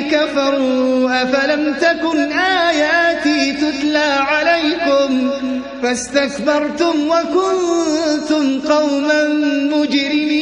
كفروا أفلم تكن آياتي تتلى عليكم؟ فاستكبرتم وكنتم قوما مجرمين.